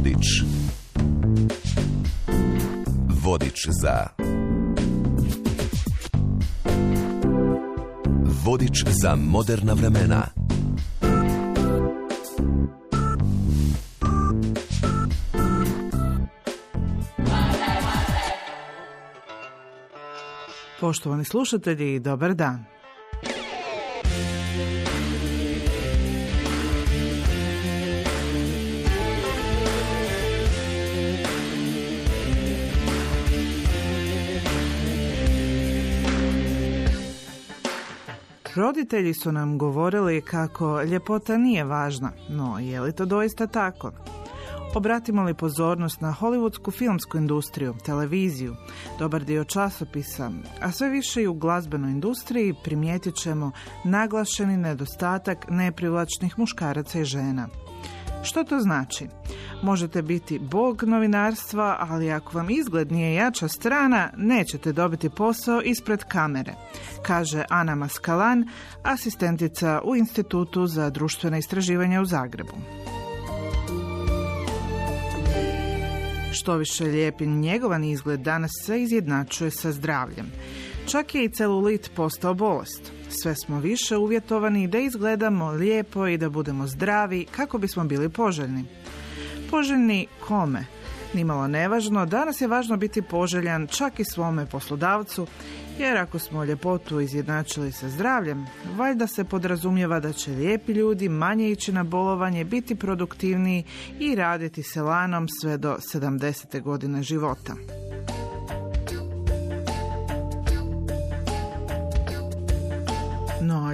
Vodič. Vodič za. Vodič za moderna vremena. Poštovani slušatelji, dobar dan. Roditelji su nam govorili kako ljepota nije važna, no je li to doista tako? Obratimo li pozornost na hollywoodsku filmsku industriju, televiziju, dobar dio časopisa, a sve više i u glazbenoj industriji primijetit ćemo naglašeni nedostatak neprivlačnih muškaraca i žena. Što to znači? Možete biti bog novinarstva, ali ako vam izgled nije jača strana, nećete dobiti posao ispred kamere, kaže Ana Maskalan, asistentica u Institutu za društvene istraživanja u Zagrebu. Što više lijep njegovan izgled danas se izjednačuje sa zdravljem. Čak je i celulit postao bolest. Sve smo više uvjetovani da izgledamo lijepo i da budemo zdravi kako bismo bili poželjni. Poželjni kome? Nimalo nevažno, danas je važno biti poželjan čak i svome poslodavcu, jer ako smo ljepotu izjednačili sa zdravljem, valjda se podrazumijeva da će lijepi ljudi manje ići na bolovanje, biti produktivniji i raditi se lanom sve do 70. godine života.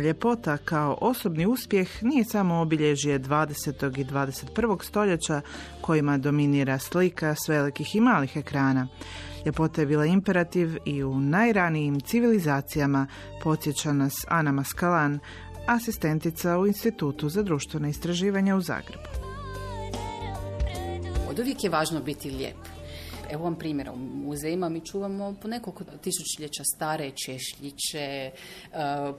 Ljepota kao osobni uspjeh nije samo obilježje 20. i 21. stoljeća kojima dominira slika s velikih i malih ekrana. Ljepota je bila imperativ i u najranijim civilizacijama podsjeća nas Ana Maskalan, asistentica u Institutu za društvene istraživanja u Zagrebu. Od uvijek je važno biti lijep. Evo vam primjera, u muzejima mi čuvamo po nekoliko tisućljeća stare češljiće, e,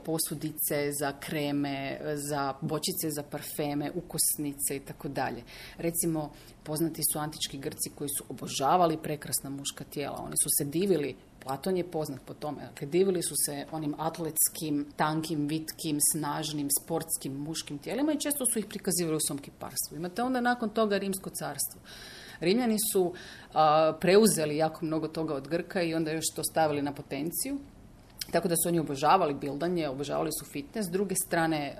posudice za kreme, za bočice za parfeme, ukosnice i tako dalje. Recimo, poznati su antički Grci koji su obožavali prekrasna muška tijela. Oni su se divili Platon je poznat po tome. Dakle, divili su se onim atletskim, tankim, vitkim, snažnim, sportskim, muškim tijelima i često su ih prikazivali u svom kiparstvu. Imate onda nakon toga Rimsko carstvo. Rimljani su preuzeli jako mnogo toga od Grka i onda još to stavili na potenciju. Tako da su oni obožavali bildanje, obožavali su fitness. S druge strane,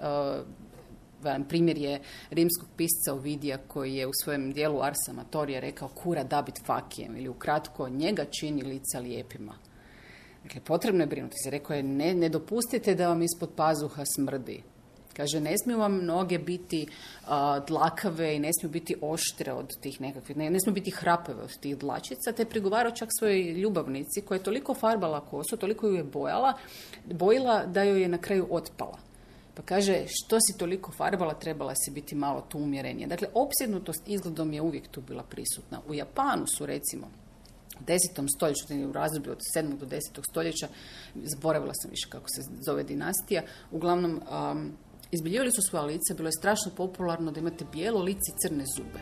primjer je rimskog pisca Ovidija koji je u svojem dijelu Arsa Amatorija rekao kura dabit fakijem ili ukratko njega čini lica lijepima. Dakle, potrebno je brinuti se. Rekao je ne, ne dopustite da vam ispod pazuha smrdi. Kaže, ne smiju vam noge biti dlakave i ne smiju biti oštre od tih nekakvih, ne, ne smiju biti hrapeve od tih dlačica, te prigovarao čak svojoj ljubavnici koja je toliko farbala kosu, toliko ju je bojala, bojila da joj je na kraju otpala. Pa kaže, što si toliko farbala, trebala si biti malo tu umjerenija. Dakle, opsjednutost izgledom je uvijek tu bila prisutna. U Japanu su, recimo, u desetom stoljeću, u razdoblju od 7. do 10. stoljeća, zaboravila sam više kako se zove dinastija, uglavnom um, Izbiljivali su svoja lica, bilo je strašno popularno da imate bijelo lice i crne zube.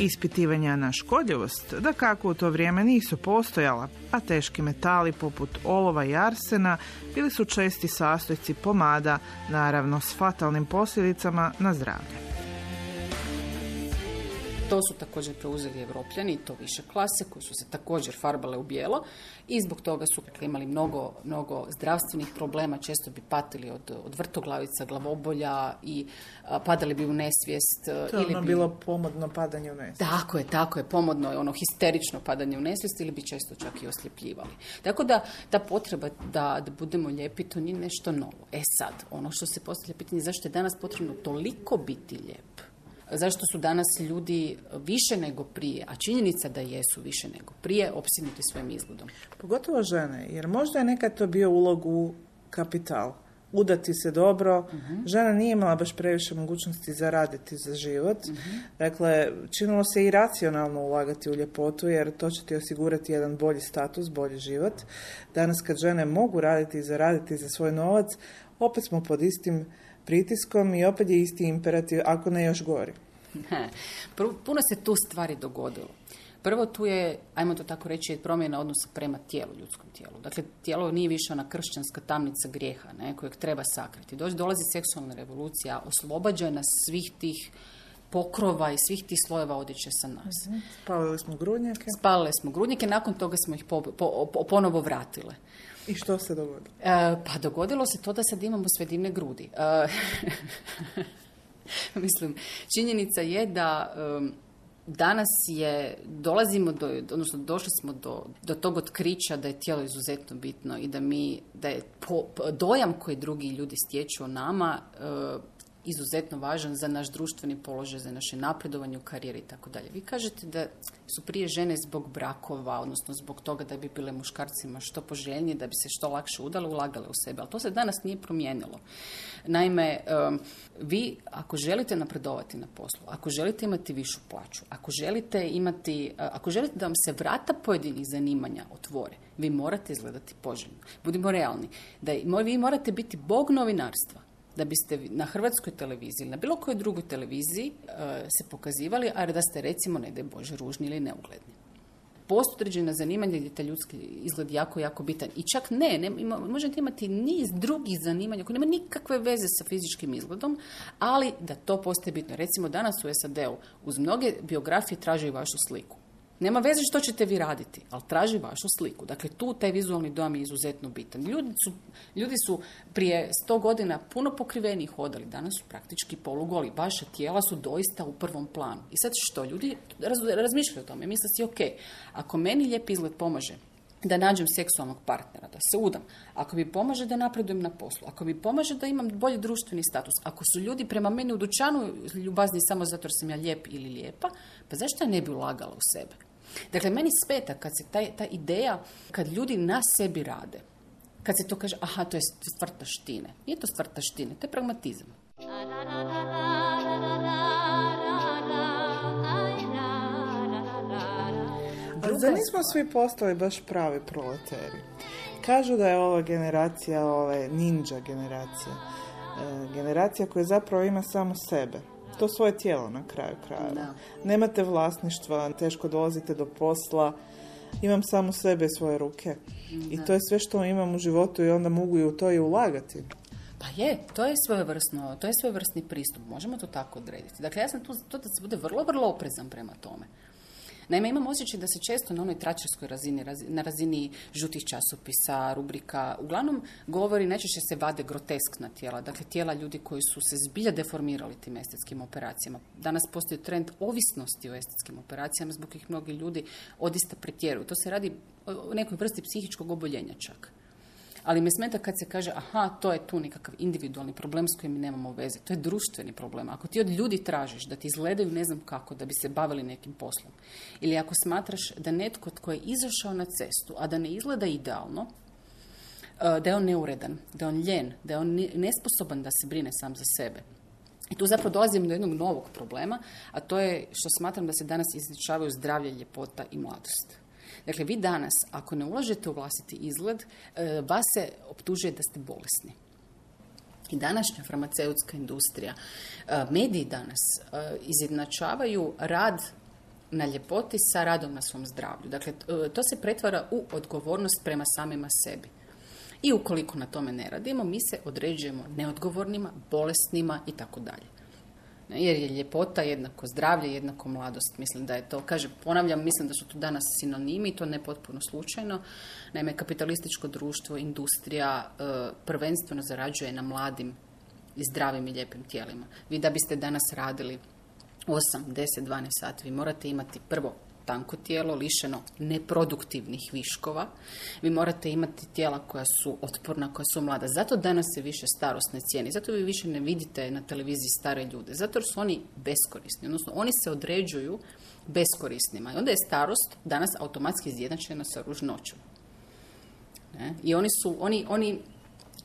Ispitivanja na škodljivost, da kako u to vrijeme nisu postojala, a teški metali poput olova i arsena bili su česti sastojci pomada, naravno s fatalnim posljedicama na zdravlje. To su također preuzeli evropljani, to više klase, koji su se također farbale u bijelo i zbog toga su imali mnogo, mnogo zdravstvenih problema, često bi patili od, od vrtoglavica, glavobolja i padali bi u nesvijest. To je ili ono bi... bilo pomodno padanje u nesvijest. Tako je, tako je, pomodno je ono histerično padanje u nesvijest ili bi često čak i osljepljivali. Tako da ta potreba da, da budemo lijepi, to nije nešto novo. E sad, ono što se postavlja pitanje, zašto je danas potrebno toliko biti lijep? Zašto su danas ljudi više nego prije, a činjenica da jesu više nego prije, opsinuti svojim izgledom. Pogotovo žene, jer možda je nekad to bio ulog u kapital. udati se dobro. Žena nije imala baš previše mogućnosti zaraditi za život. Dakle, činilo se i racionalno ulagati u ljepotu jer to će ti osigurati jedan bolji status, bolji život. Danas kad žene mogu raditi i zaraditi za svoj novac, opet smo pod istim pritiskom i opet je isti imperativ, ako ne još gori. Prvo, Puno se tu stvari dogodilo. Prvo tu je, ajmo to tako reći, promjena odnosa prema tijelu, ljudskom tijelu. Dakle, tijelo nije više ona kršćanska tamnica grijeha, ne, kojeg treba sakriti. Dođe, dolazi seksualna revolucija, oslobađa nas svih tih pokrova i svih tih slojeva odjeće sa nas. Spavili smo grudnjake. Spalile smo grudnjake, nakon toga smo ih po, po- po- ponovo vratile. I što se dogodilo? E, pa dogodilo se to da sad imamo sve divne grudi. E, mislim, činjenica je da em, danas je, dolazimo do, odnosno došli smo do, do tog otkrića da je tijelo izuzetno bitno i da mi, da je po- po- dojam koji drugi ljudi stječu o nama e, izuzetno važan za naš društveni položaj, za naše napredovanje u karijeri i tako dalje. Vi kažete da su prije žene zbog brakova, odnosno zbog toga da bi bile muškarcima što poželjnije, da bi se što lakše udale, ulagale u sebe. Ali to se danas nije promijenilo. Naime, vi ako želite napredovati na poslu, ako želite imati višu plaću, ako želite imati, e, ako želite da vam se vrata pojedinih zanimanja otvore, vi morate izgledati poželjno. Budimo realni. Da vi morate biti bog novinarstva da biste na hrvatskoj televiziji ili na bilo kojoj drugoj televiziji e, se pokazivali, a da ste recimo, ne daj Bože, ružni ili neugledni. Postoje određena zanimanja gdje taj ljudski izgled jako, jako bitan. I čak ne, ne ima- možete imati niz drugih zanimanja koje nema nikakve veze sa fizičkim izgledom, ali da to postaje bitno. Recimo danas u SAD-u uz mnoge biografije traže i vašu sliku. Nema veze što ćete vi raditi, ali traži vašu sliku. Dakle, tu taj vizualni dojam je izuzetno bitan. Ljudi su, ljudi su prije sto godina puno pokriveniji hodali, danas su praktički polugoli. Vaša tijela su doista u prvom planu. I sad što? Ljudi raz- razmišljaju o tome. Misle si, ok, ako meni lijep izgled pomaže da nađem seksualnog partnera, da se udam, ako mi pomaže da napredujem na poslu, ako mi pomaže da imam bolji društveni status, ako su ljudi prema meni u dućanu ljubazni samo zato jer sam ja lijep ili lijepa, pa zašto ja ne bi ulagala u sebe? Dakle, meni smeta kad se taj, ta ideja, kad ljudi na sebi rade, kad se to kaže, aha, to je stvar taštine. Nije to stvar taštine, to je pragmatizam. Zar nismo svi postali baš pravi proleteri? Kažu da je ova generacija, ove ninja generacija, e, generacija koja zapravo ima samo sebe. To svoje tijelo na kraju krajeva. Da. Nemate vlasništva, teško dolazite do posla, imam samo sebe i svoje ruke. I to je sve što imam u životu i onda mogu i u to i ulagati. Pa je, to je svojevrsno, to je svojevrsni pristup, možemo to tako odrediti. Dakle, ja sam tu to da se bude vrlo, vrlo oprezan prema tome. Naime, imam osjećaj da se često na onoj tračarskoj razini, razi- na razini žutih časopisa, rubrika, uglavnom govori, najčešće se vade groteskna tijela, dakle tijela ljudi koji su se zbilja deformirali tim estetskim operacijama. Danas postoji trend ovisnosti o estetskim operacijama, zbog kojih mnogi ljudi odista pretjeruju. To se radi o nekoj vrsti psihičkog oboljenja čak. Ali me smeta kad se kaže, aha, to je tu nekakav individualni problem s kojim mi nemamo veze. To je društveni problem. Ako ti od ljudi tražiš da ti izgledaju ne znam kako, da bi se bavili nekim poslom, ili ako smatraš da netko tko je izašao na cestu, a da ne izgleda idealno, e, da je on neuredan, da je on ljen, da je on ne- nesposoban da se brine sam za sebe. I tu zapravo dolazimo do jednog novog problema, a to je što smatram da se danas izničavaju zdravlje, ljepota i mladost. Dakle, vi danas, ako ne ulažete u vlastiti izgled, e, vas se optužuje da ste bolesni. I današnja farmaceutska industrija, e, mediji danas e, izjednačavaju rad na ljepoti sa radom na svom zdravlju. Dakle, to se pretvara u odgovornost prema samima sebi. I ukoliko na tome ne radimo, mi se određujemo neodgovornima, bolesnima i tako dalje. Jer je ljepota jednako zdravlje, jednako mladost. Mislim da je to, kaže, ponavljam, mislim da su tu danas sinonimi to ne potpuno slučajno. Naime, kapitalističko društvo, industrija e, prvenstveno zarađuje na mladim i zdravim i lijepim tijelima. Vi da biste danas radili 8, 10, 12 sati, vi morate imati prvo tanko tijelo, lišeno neproduktivnih viškova. Vi morate imati tijela koja su otporna, koja su mlada. Zato danas se više starost ne cijeni. Zato vi više ne vidite na televiziji stare ljude. Zato su oni beskorisni. Odnosno, oni se određuju beskorisnima. I onda je starost danas automatski izjednačena sa ružnoćom. Ne? I oni su, oni, oni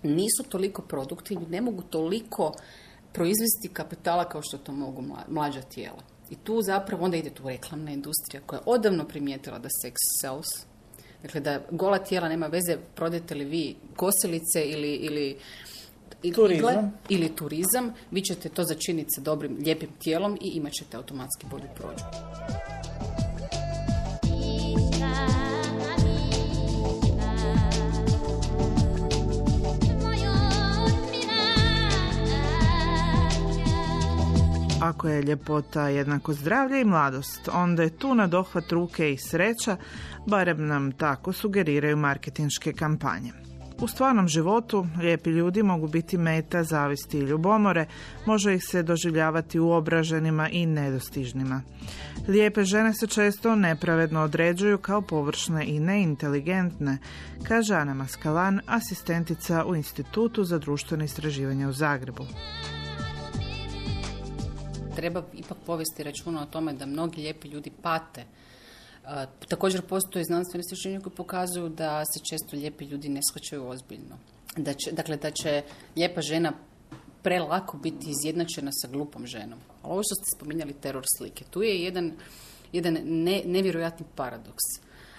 nisu toliko produktivni, ne mogu toliko proizvesti kapitala kao što to mogu mlađa tijela. I tu zapravo onda ide tu reklamna industrija koja je odavno primijetila da sex sells. Dakle, da gola tijela nema veze, prodajete li vi kosilice ili, ili turizam. ili turizam, vi ćete to začiniti sa dobrim, lijepim tijelom i imat ćete automatski bolju prođu. Ako je ljepota jednako zdravlje i mladost, onda je tu na dohvat ruke i sreća, barem nam tako sugeriraju marketinške kampanje. U stvarnom životu lijepi ljudi mogu biti meta, zavisti i ljubomore, može ih se doživljavati uobraženima i nedostižnima. Lijepe žene se često nepravedno određuju kao površne i neinteligentne, kaže Ana Maskalan, asistentica u Institutu za društveno istraživanje u Zagrebu treba ipak povesti računa o tome da mnogi lijepi ljudi pate. također postoje znanstvene istraživanja koje pokazuju da se često lijepi ljudi ne shvaćaju ozbiljno. Da će, dakle, da će lijepa žena prelako biti izjednačena sa glupom ženom. Ali ovo što ste spominjali teror slike, tu je jedan, jedan ne, nevjerojatni paradoks.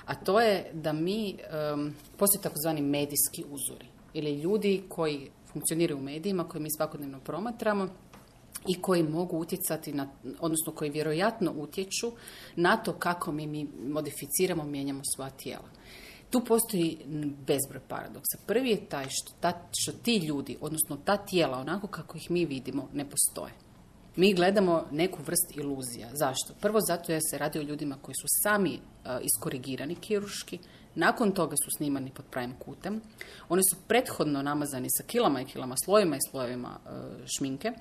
A to je da mi, um, postoje takozvani medijski uzori ili ljudi koji funkcioniraju u medijima, koje mi svakodnevno promatramo, i koji mogu utjecati na, odnosno koji vjerojatno utječu na to kako mi, mi modificiramo, mijenjamo svoja tijela. Tu postoji bezbroj paradoksa. Prvi je taj što, ta, što ti ljudi, odnosno ta tijela, onako kako ih mi vidimo, ne postoje. Mi gledamo neku vrst iluzija. Zašto? Prvo zato jer se radi o ljudima koji su sami uh, iskorigirani kiruški, nakon toga su snimani pod pravim kutem. Oni su prethodno namazani sa kilama i kilama, slojima i slojevima uh, šminke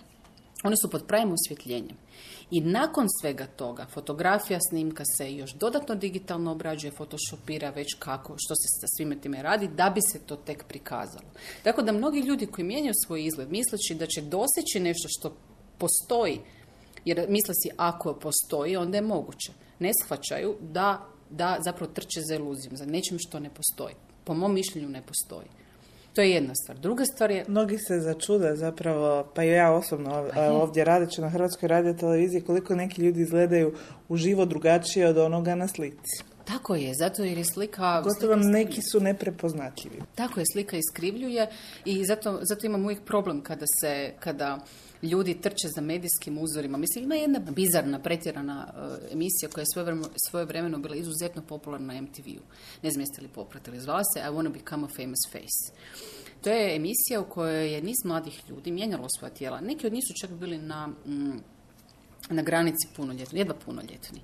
oni su pod pravim osvjetljenjem. I nakon svega toga, fotografija, snimka se još dodatno digitalno obrađuje, photoshopira već kako, što se sa svime time radi, da bi se to tek prikazalo. Tako da mnogi ljudi koji mijenjaju svoj izgled, misleći da će doseći nešto što postoji, jer misle si ako postoji, onda je moguće. Ne shvaćaju da, da zapravo trče za iluzijom, za nečim što ne postoji. Po mom mišljenju ne postoji. To je jedna stvar. Druga stvar je... Mnogi se začude zapravo, pa i ja osobno pa ovdje radeći na Hrvatskoj radio televiziji, koliko neki ljudi izgledaju uživo drugačije od onoga na slici. Tako je, zato jer je slika... Gotovo neki su neprepoznatljivi. Tako je, slika iskrivljuje i zato, zato imam uvijek problem kada se, kada ljudi trče za medijskim uzorima. Mislim, ima jedna bizarna, pretjerana uh, emisija koja je svoje, vremeno, svoje vremeno bila izuzetno popularna na MTV-u. Ne znam jeste li popratili. Zvala se I Wanna Become a Famous Face. To je emisija u kojoj je niz mladih ljudi mijenjalo svoja tijela. Neki od njih su čak bili na, mm, na granici punoljetni, jedva punoljetni.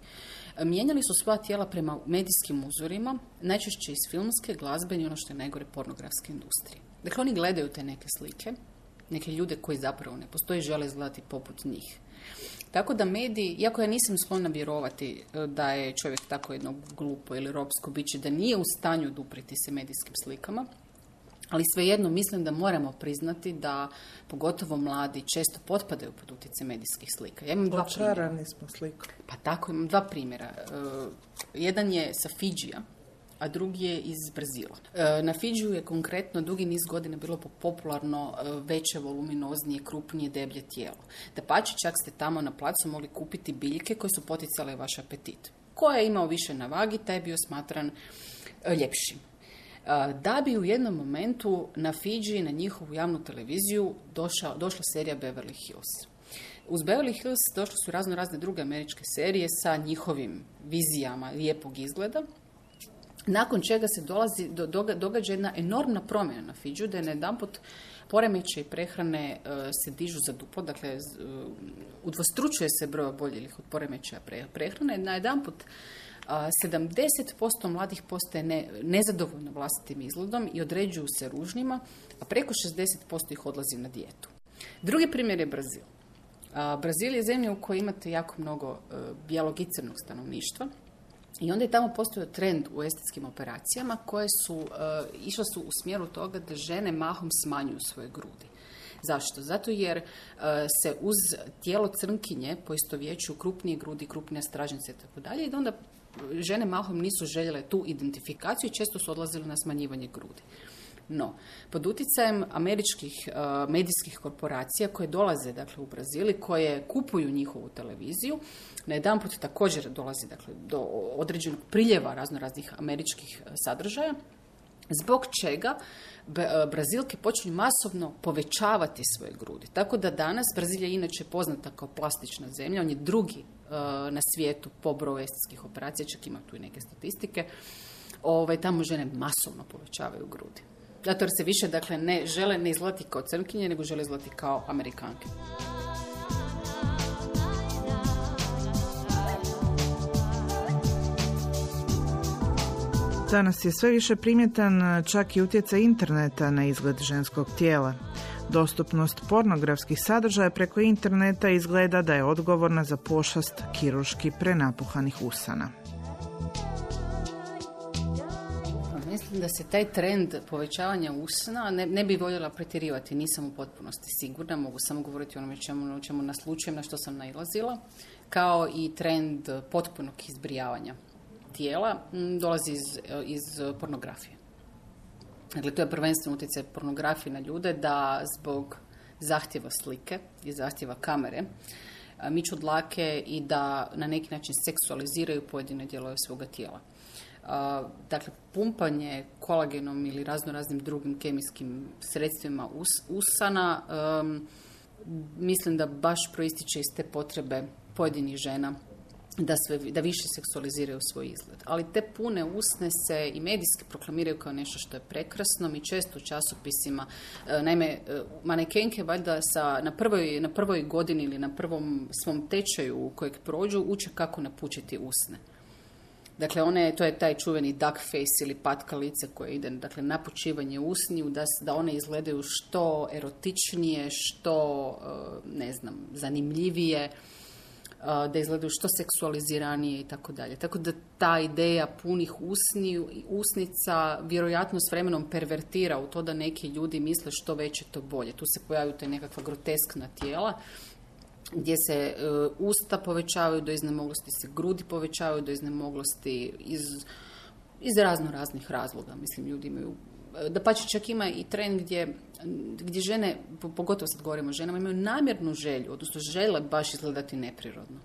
Mijenjali su svoja tijela prema medijskim uzorima, najčešće iz filmske, glazbene i ono što je najgore pornografske industrije. Dakle, oni gledaju te neke slike, neke ljude koji zapravo ne postoji, žele izgledati poput njih. Tako da mediji, iako ja nisam sklona vjerovati e, da je čovjek tako jedno glupo ili ropsko biće, da nije u stanju dupriti se medijskim slikama, ali svejedno mislim da moramo priznati da pogotovo mladi često potpadaju pod utjecaj medijskih slika. Ja imam dva primjera. smo sliku. Pa tako, imam dva primjera. E, jedan je sa Fidžija, a drugi je iz Brazila. E, na Fidžiju je konkretno dugi niz godina bilo popularno e, veće, voluminoznije, krupnije, deblje tijelo. Da pači čak ste tamo na placu mogli kupiti biljke koje su poticale vaš apetit. Ko je imao više na vagi, taj je bio smatran ljepšim da bi u jednom momentu na Fiji, na njihovu javnu televiziju, došla, došla serija Beverly Hills. Uz Beverly Hills došle su razno razne druge američke serije sa njihovim vizijama lijepog izgleda, nakon čega se dolazi, do, događa jedna enormna promjena na Fidžu, da je na jedan pot poremećaj prehrane e, se dižu za dupo, dakle uh, udvostručuje se broj oboljelih od poremećaja prehrane, na jedan pot 70% mladih postaje ne, nezadovoljno vlastitim izgledom i određuju se ružnjima, a preko 60% ih odlazi na dijetu. Drugi primjer je Brazil. Brazil je zemlja u kojoj imate jako mnogo e, bijelog i crnog stanovništva i onda je tamo postojao trend u estetskim operacijama koje su uh, išle su u smjeru toga da žene mahom smanjuju svoje grudi. Zašto? Zato jer e, se uz tijelo crnkinje poistovjećuju krupnije grudi, krupnije stražnice i tako dalje i da onda žene mahom nisu željele tu identifikaciju i često su odlazile na smanjivanje grudi. No, pod utjecajem američkih uh, medijskih korporacija koje dolaze dakle, u Brazili, koje kupuju njihovu televiziju, na jedan put također dolazi dakle, do određenog priljeva razno raznih američkih uh, sadržaja, zbog čega uh, Brazilke počinju masovno povećavati svoje grudi. Tako da danas Brazilija je inače poznata kao plastična zemlja, on je drugi na svijetu po broju estetskih operacija, čak ima tu i neke statistike. Ovaj, tamo žene masovno povećavaju grudi. Zato jer se više dakle, ne žele ne izgledati kao crnkinje, nego žele izgledati kao amerikanke. Danas je sve više primjetan čak i utjecaj interneta na izgled ženskog tijela. Dostupnost pornografskih sadržaja preko interneta izgleda da je odgovorna za pošast kiruški prenapuhanih usana. da se taj trend povećavanja usna ne, ne bi voljela pretjerivati, nisam u potpunosti sigurna, mogu samo govoriti o onome čemu, čemu naslučujem, na što sam nailazila, kao i trend potpunog izbrijavanja tijela dolazi iz, iz pornografije. Dakle, to je prvenstveno utjecaj pornografije na ljude da zbog zahtjeva slike i zahtjeva kamere miču dlake i da na neki način seksualiziraju pojedine dijelove svoga tijela dakle, pumpanje kolagenom ili razno raznim drugim kemijskim sredstvima usana, mislim da baš proističe iz te potrebe pojedinih žena da, sve, da više seksualiziraju svoj izgled. Ali te pune usne se i medijski proklamiraju kao nešto što je prekrasno. Mi često u časopisima, e, naime, e, manekenke valjda sa, na, prvoj, na prvoj godini ili na prvom svom tečaju u kojeg prođu uče kako napučiti usne. Dakle, one, to je taj čuveni duck face ili patka lice koje ide, dakle, napučivanje usniju, da, da one izgledaju što erotičnije, što, e, ne znam, zanimljivije, da izgledaju što seksualiziranije i tako dalje. Tako da ta ideja punih usniju, usnica vjerojatno s vremenom pervertira u to da neki ljudi misle što veće to bolje. Tu se pojavljaju te nekakva groteskna tijela gdje se e, usta povećavaju do iznemoglosti, se grudi povećavaju do iznemoglosti iz, iz razno raznih razloga. Mislim, ljudi imaju da pa čak ima i trend gdje, gdje žene, pogotovo sad govorimo o ženama, imaju namjernu želju, odnosno žele baš izgledati neprirodno.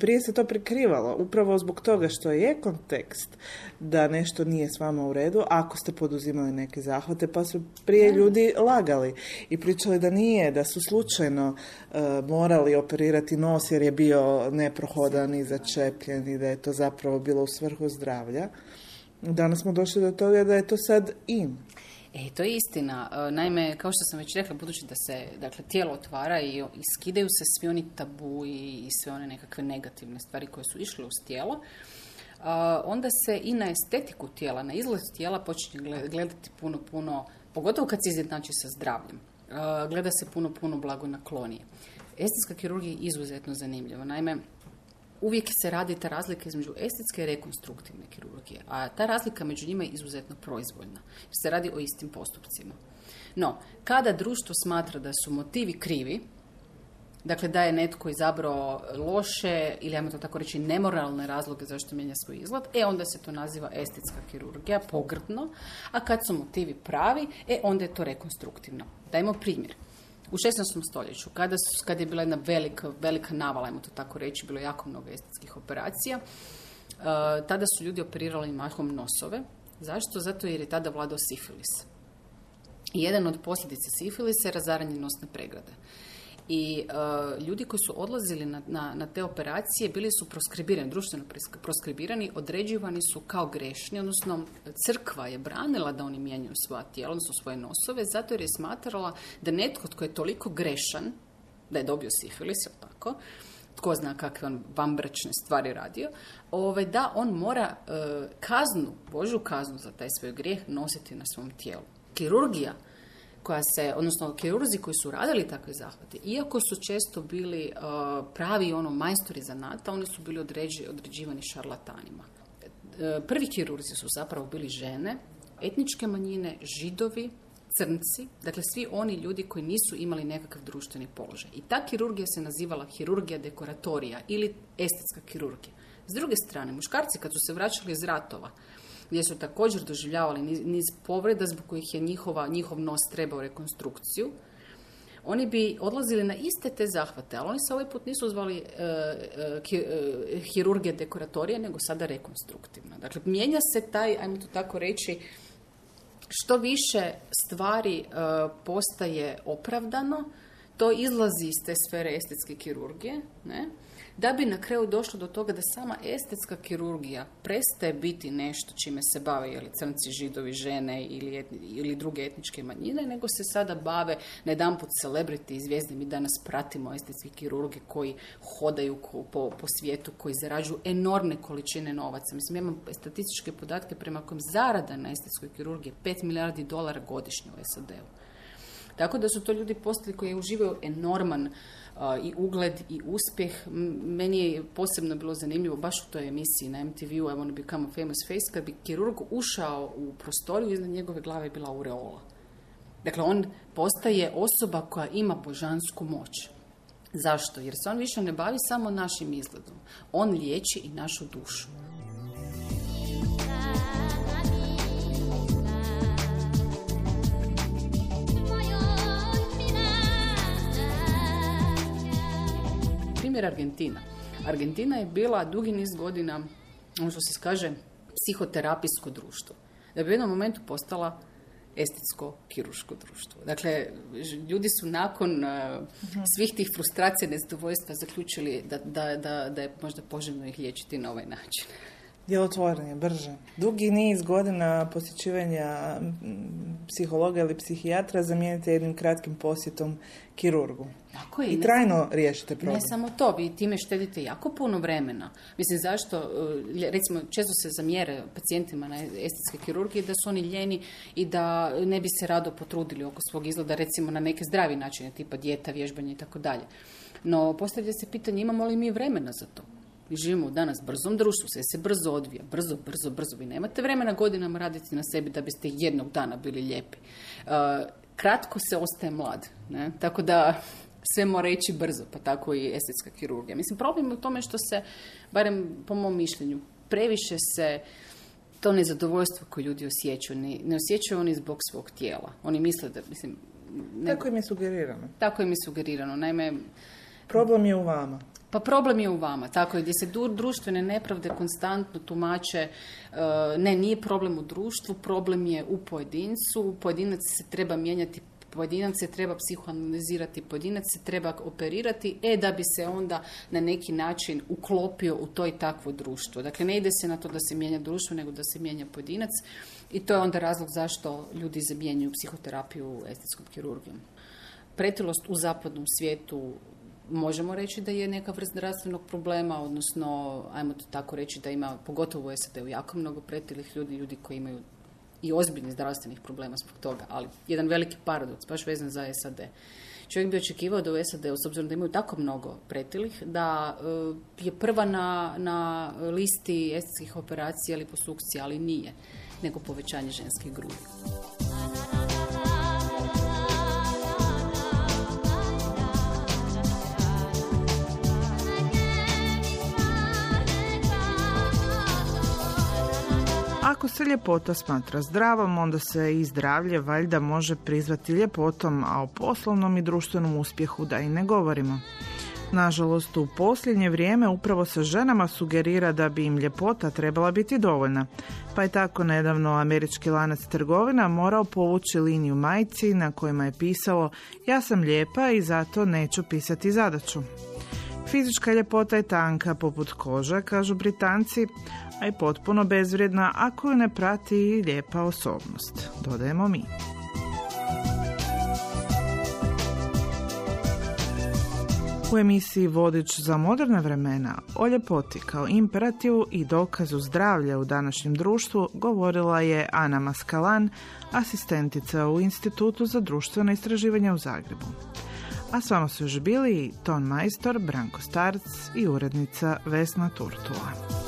Prije se to prikrivalo, upravo zbog toga što je kontekst da nešto nije s vama u redu, ako ste poduzimali neke zahvate, pa su prije ljudi lagali i pričali da nije, da su slučajno e, morali operirati nos jer je bio neprohodan i začepljen i da je to zapravo bilo u svrhu zdravlja. Danas smo došli do toga da je to sad in. E, to je istina. E, naime, kao što sam već rekla, budući da se dakle, tijelo otvara i, i skidaju se svi oni tabu i, sve one nekakve negativne stvari koje su išle uz tijelo, uh, onda se i na estetiku tijela, na izgled tijela počinje gledati puno, puno, pogotovo kad se izjednači sa zdravljem. Uh, gleda se puno, puno blago naklonije. Estetska kirurgija je izuzetno zanimljiva. Naime, uvijek se radi ta razlika između estetske i rekonstruktivne kirurgije, a ta razlika među njima je izuzetno proizvoljna, jer se radi o istim postupcima. No, kada društvo smatra da su motivi krivi, dakle da je netko izabrao loše ili ajmo to tako reći nemoralne razloge zašto mijenja svoj izgled, e onda se to naziva estetska kirurgija, pogrdno, a kad su motivi pravi, e onda je to rekonstruktivno. Dajmo primjer. U 16. stoljeću, kada, su, kada je bila jedna velika, velika navala, ajmo to tako reći, bilo jako mnogo estetskih operacija, uh, tada su ljudi operirali mahom nosove. Zašto? Zato jer je tada vladao sifilis. I jedan od posljedica sifilisa je razaranje nosne pregrade. I uh, ljudi koji su odlazili na, na, na, te operacije bili su proskribirani, društveno proskribirani, određivani su kao grešni, odnosno crkva je branila da oni mijenjaju svoja tijela, odnosno svoje nosove, zato jer je smatrala da netko tko je toliko grešan, da je dobio sifilis, jel tako, tko zna kakve on vambračne stvari radio, ovaj, da on mora uh, kaznu, Božu kaznu za taj svoj grijeh nositi na svom tijelu. Kirurgija koja se, odnosno kirurzi koji su radili takve zahvate, iako su često bili uh, pravi ono majstori zanata, oni su bili određi, određivani šarlatanima. Uh, prvi kirurzi su zapravo bili žene, etničke manjine, židovi, crnci, dakle svi oni ljudi koji nisu imali nekakav društveni položaj. I ta kirurgija se nazivala kirurgija dekoratorija ili estetska kirurgija. S druge strane, muškarci kad su se vraćali iz ratova, gdje su također doživljavali niz, niz povreda zbog kojih je njihova, njihov nos trebao rekonstrukciju, oni bi odlazili na iste te zahvate, ali oni se ovaj put nisu zvali uh, hirurgija dekoratorija, nego sada rekonstruktivna. Dakle, mijenja se taj, ajmo to tako reći, što više stvari postaje opravdano, to izlazi iz te sfere estetske kirurgije, ne? Da bi na kraju došlo do toga da sama estetska kirurgija prestaje biti nešto čime se bave jeli crnci, židovi, žene ili, ili druge etničke manjine, nego se sada bave na jedan put celebrity i zvijezde. Mi danas pratimo estetski kirurge koji hodaju po, po svijetu, koji zarađuju enormne količine novaca. Mislim, imam statističke podatke prema kojim zarada na estetskoj kirurgiji je 5 milijardi dolara godišnje u SAD-u. Tako da su to ljudi postali koji uživaju enorman i ugled i uspjeh. Meni je posebno bilo zanimljivo baš u toj emisiji na MTV-u I want to become a famous face kad bi kirurg ušao u prostoriju iznad njegove glave je bila aureola. Dakle, on postaje osoba koja ima božansku moć. Zašto? Jer se on više ne bavi samo našim izgledom. On liječi i našu dušu. Primjer Argentina. Argentina je bila dugi niz godina, ono što se kaže, psihoterapijsko društvo. Da bi u jednom momentu postala estetsko kiruško društvo. Dakle, ljudi su nakon uh, svih tih frustracija, nezadovoljstva zaključili da, da, da, da je možda poželjno ih liječiti na ovaj način djelotvornije, brže. Dugi niz godina posjećivanja psihologa ili psihijatra zamijenite jednim kratkim posjetom kirurgu. Tako je, I trajno riješite problem. Ne samo to, vi time štedite jako puno vremena. Mislim, zašto, e, recimo, često se zamjere pacijentima na estetske kirurgije da su oni ljeni i da ne bi se rado potrudili oko svog izgleda, recimo na neke zdravi načine, tipa dijeta, vježbanje i tako dalje. No, postavlja se pitanje imamo li mi vremena za to? Mi živimo u danas brzom društvu, sve se brzo odvija, brzo, brzo, brzo. Vi nemate vremena godinama raditi na sebi da biste jednog dana bili lijepi. Uh, kratko se ostaje mlad, ne? tako da sve mora ići brzo, pa tako i estetska kirurgija. Mislim, problem je u tome što se, barem po mom mišljenju, previše se to nezadovoljstvo koje ljudi osjećaju, ne, ne osjećaju oni zbog svog tijela. Oni misle da, mislim... Ne, tako im je sugerirano. Tako im je sugerirano. Naime, Problem je u vama. Pa problem je u vama, tako je, gdje se društvene nepravde konstantno tumače, e, ne, nije problem u društvu, problem je u pojedincu, pojedinac se treba mijenjati pojedinac se treba psihoanalizirati, pojedinac se treba operirati, e da bi se onda na neki način uklopio u to i takvo društvo. Dakle, ne ide se na to da se mijenja društvo, nego da se mijenja pojedinac i to je onda razlog zašto ljudi zamjenjuju psihoterapiju estetskom kirurgijom. Pretilost u zapadnom svijetu možemo reći da je neka vrst zdravstvenog problema, odnosno, ajmo to tako reći, da ima, pogotovo u SAD-u, jako mnogo pretilih ljudi, ljudi koji imaju i ozbiljnih zdravstvenih problema zbog toga, ali jedan veliki paradoks, baš vezan za SAD. Čovjek bi očekivao da u SAD-u, s obzirom da imaju tako mnogo pretilih, da e, je prva na, na listi estetskih operacija ili posukcija, ali nije, nego povećanje ženskih grudi. Ako se ljepota smatra zdravom, onda se i zdravlje valjda može prizvati ljepotom, a o poslovnom i društvenom uspjehu da i ne govorimo. Nažalost, u posljednje vrijeme upravo se ženama sugerira da bi im ljepota trebala biti dovoljna. Pa je tako nedavno američki lanac trgovina morao povući liniju majci na kojima je pisalo ja sam lijepa i zato neću pisati zadaću. Fizička ljepota je tanka poput kože, kažu Britanci, a i potpuno bezvrijedna ako ju ne prati lijepa osobnost, dodajemo mi. U emisiji Vodič za moderna vremena o ljepoti kao imperativu i dokazu zdravlja u današnjem društvu govorila je Ana Maskalan, asistentica u Institutu za društveno istraživanje u Zagrebu. A s vama su još bili ton majstor Branko Starc i urednica Vesna Turtula.